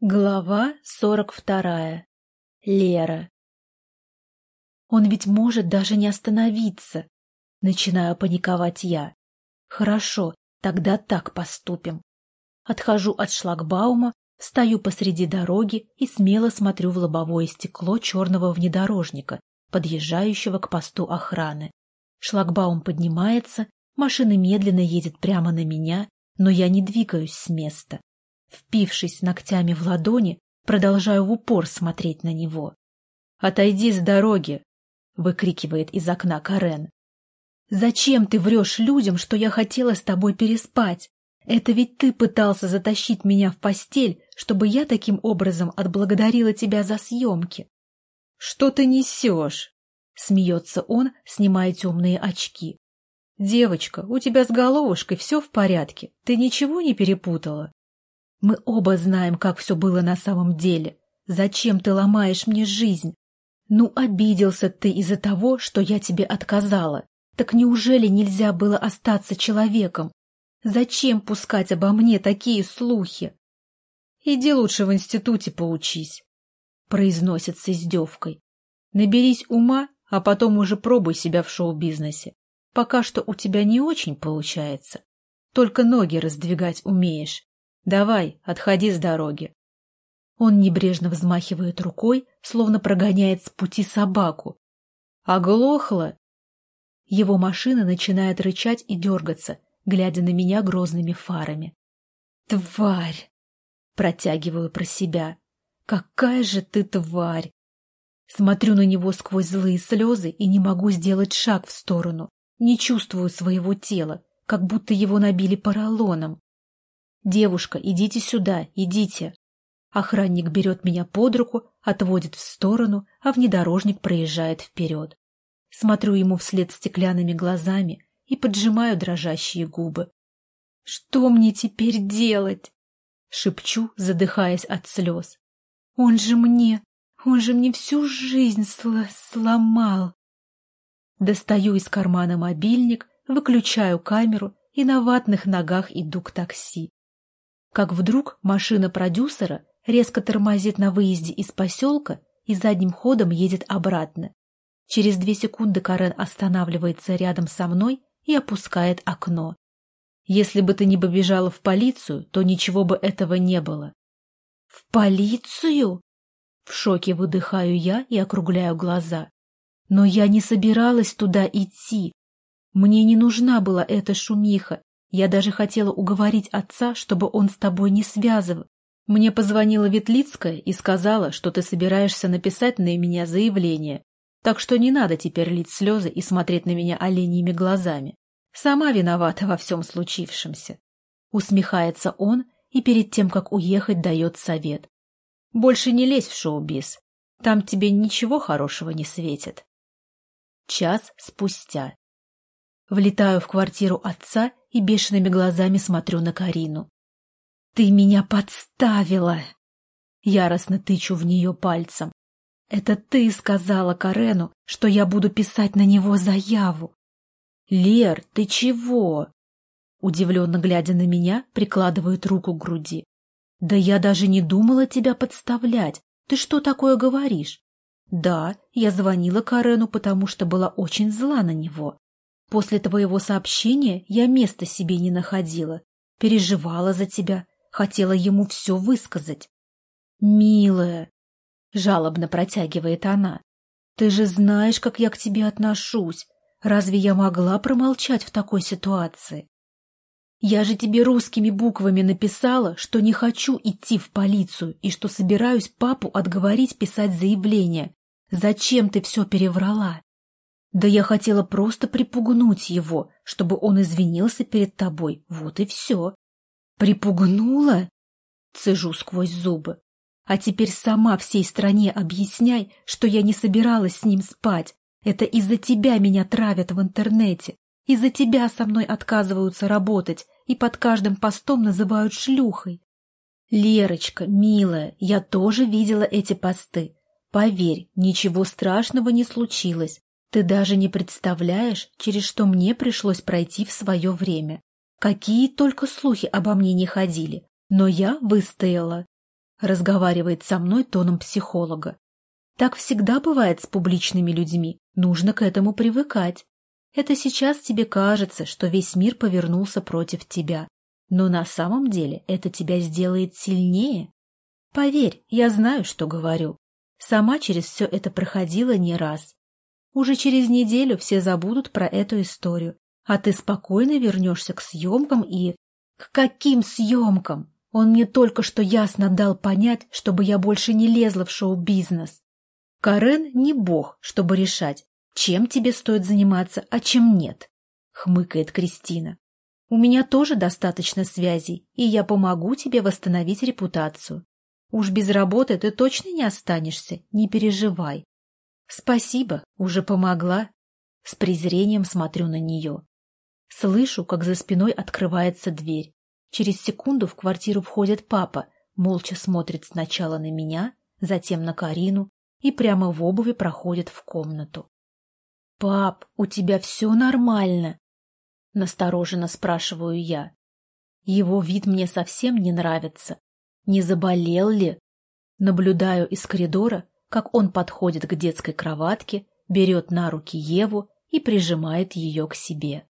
Глава сорок вторая. Лера. Он ведь может даже не остановиться. Начинаю паниковать я. Хорошо, тогда так поступим. Отхожу от шлагбаума, стою посреди дороги и смело смотрю в лобовое стекло черного внедорожника, подъезжающего к посту охраны. Шлагбаум поднимается, машина медленно едет прямо на меня, но я не двигаюсь с места. Впившись ногтями в ладони, продолжаю в упор смотреть на него. «Отойди с дороги!» — выкрикивает из окна Карен. «Зачем ты врешь людям, что я хотела с тобой переспать? Это ведь ты пытался затащить меня в постель, чтобы я таким образом отблагодарила тебя за съемки». «Что ты несешь?» — смеется он, снимая темные очки. «Девочка, у тебя с головушкой все в порядке, ты ничего не перепутала?» Мы оба знаем, как все было на самом деле. Зачем ты ломаешь мне жизнь? Ну, обиделся ты из-за того, что я тебе отказала. Так неужели нельзя было остаться человеком? Зачем пускать обо мне такие слухи? Иди лучше в институте поучись, — произносит с издевкой. Наберись ума, а потом уже пробуй себя в шоу-бизнесе. Пока что у тебя не очень получается. Только ноги раздвигать умеешь. Давай, отходи с дороги. Он небрежно взмахивает рукой, словно прогоняет с пути собаку. Оглохла? Его машина начинает рычать и дергаться, глядя на меня грозными фарами. Тварь! Протягиваю про себя. Какая же ты тварь! Смотрю на него сквозь злые слезы и не могу сделать шаг в сторону. Не чувствую своего тела, как будто его набили поролоном. «Девушка, идите сюда, идите!» Охранник берет меня под руку, отводит в сторону, а внедорожник проезжает вперед. Смотрю ему вслед стеклянными глазами и поджимаю дрожащие губы. «Что мне теперь делать?» — шепчу, задыхаясь от слез. «Он же мне, он же мне всю жизнь сл сломал!» Достаю из кармана мобильник, выключаю камеру и на ватных ногах иду к такси как вдруг машина продюсера резко тормозит на выезде из поселка и задним ходом едет обратно. Через две секунды Карен останавливается рядом со мной и опускает окно. Если бы ты не побежала в полицию, то ничего бы этого не было. — В полицию? В шоке выдыхаю я и округляю глаза. Но я не собиралась туда идти. Мне не нужна была эта шумиха, я даже хотела уговорить отца, чтобы он с тобой не связывал. Мне позвонила Ветлицкая и сказала, что ты собираешься написать на меня заявление. Так что не надо теперь лить слезы и смотреть на меня оленьими глазами. Сама виновата во всем случившемся. Усмехается он и перед тем, как уехать, дает совет. Больше не лезь в шоу-биз. Там тебе ничего хорошего не светит. Час спустя. Влетаю в квартиру отца и бешеными глазами смотрю на Карину. «Ты меня подставила!» Яростно тычу в нее пальцем. «Это ты сказала Карену, что я буду писать на него заяву!» «Лер, ты чего?» Удивленно глядя на меня, прикладывает руку к груди. «Да я даже не думала тебя подставлять. Ты что такое говоришь?» «Да, я звонила Карену, потому что была очень зла на него. После твоего сообщения я места себе не находила, переживала за тебя, хотела ему все высказать. «Милая», — жалобно протягивает она, — «ты же знаешь, как я к тебе отношусь. Разве я могла промолчать в такой ситуации? Я же тебе русскими буквами написала, что не хочу идти в полицию и что собираюсь папу отговорить писать заявление. Зачем ты все переврала?» Да я хотела просто припугнуть его, чтобы он извинился перед тобой. Вот и все. Припугнула? Цежу сквозь зубы. А теперь сама всей стране объясняй, что я не собиралась с ним спать. Это из-за тебя меня травят в интернете. Из-за тебя со мной отказываются работать и под каждым постом называют шлюхой. Лерочка, милая, я тоже видела эти посты. Поверь, ничего страшного не случилось. Ты даже не представляешь, через что мне пришлось пройти в свое время. Какие только слухи обо мне не ходили, но я выстояла. разговаривает со мной тоном психолога. Так всегда бывает с публичными людьми, нужно к этому привыкать. Это сейчас тебе кажется, что весь мир повернулся против тебя, но на самом деле это тебя сделает сильнее. Поверь, я знаю, что говорю. Сама через все это проходила не раз. Уже через неделю все забудут про эту историю, а ты спокойно вернешься к съемкам и... К каким съемкам? Он мне только что ясно дал понять, чтобы я больше не лезла в шоу-бизнес. Карен не бог, чтобы решать, чем тебе стоит заниматься, а чем нет, — хмыкает Кристина. У меня тоже достаточно связей, и я помогу тебе восстановить репутацию. Уж без работы ты точно не останешься, не переживай. Спасибо, уже помогла. С презрением смотрю на нее. Слышу, как за спиной открывается дверь. Через секунду в квартиру входит папа, молча смотрит сначала на меня, затем на Карину и прямо в обуви проходит в комнату. — Пап, у тебя все нормально? — настороженно спрашиваю я. Его вид мне совсем не нравится. Не заболел ли? Наблюдаю из коридора, как он подходит к детской кроватке, берет на руки Еву и прижимает ее к себе.